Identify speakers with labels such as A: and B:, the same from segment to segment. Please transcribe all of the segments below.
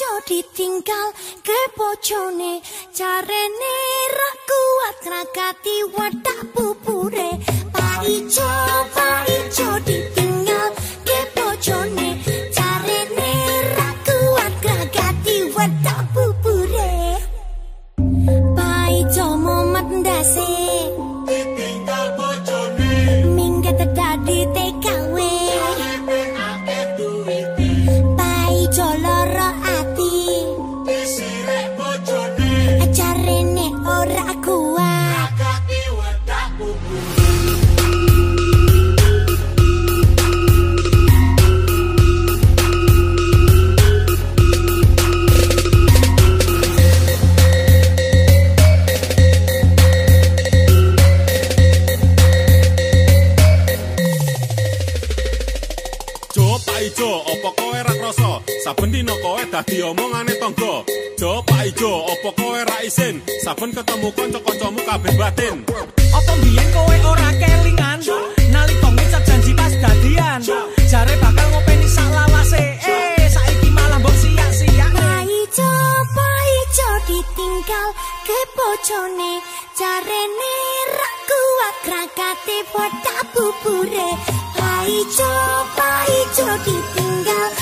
A: ijo ditinggal ke bojone. Carene ra kuat ngrakati wadah bubure. Pak Ijo,
B: opo kowe ra krasa? Saben dina kowe dadi omongane tangga. Jo Pak Ijo, opo kowe ra isin? Saben ketemu kanca-kancamu kabeh batin.
C: Apa biyen kowe ora kelingan nalika ngucap janji pas dadian jare bakal ngopeni sak lawase eh saiki malah mbok siak-siak
A: Pai jo pai jo ditinggal ke bojone Carene ra kuat krakate bodak bubure Pai jo pai jo ditinggal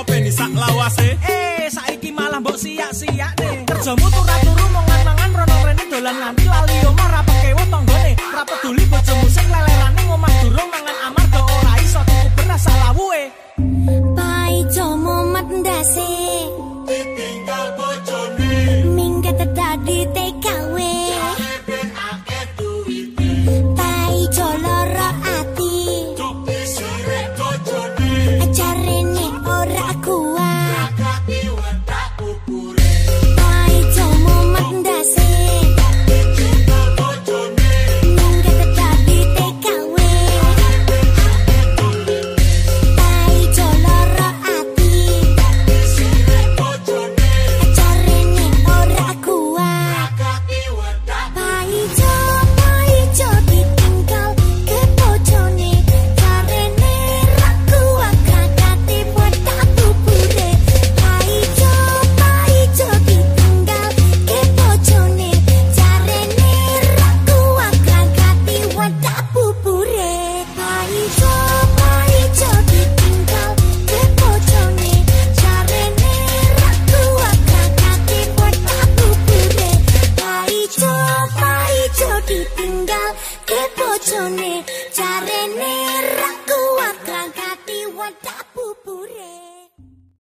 B: ngopeni sak lawase.
C: eh saiki malah mbok siak-siak kerjamu turu turu mangan-mangan rono rene dolan nganti lali. Omah ra pekewo tanggane ra peduli bojomu sing lelerane ngomah durung mangan amarga ora iso tuku beras salawuhe
A: Pai jo momet ndase
D: ditinggal bojone.
A: Minggat dadi চনে চারে নেই।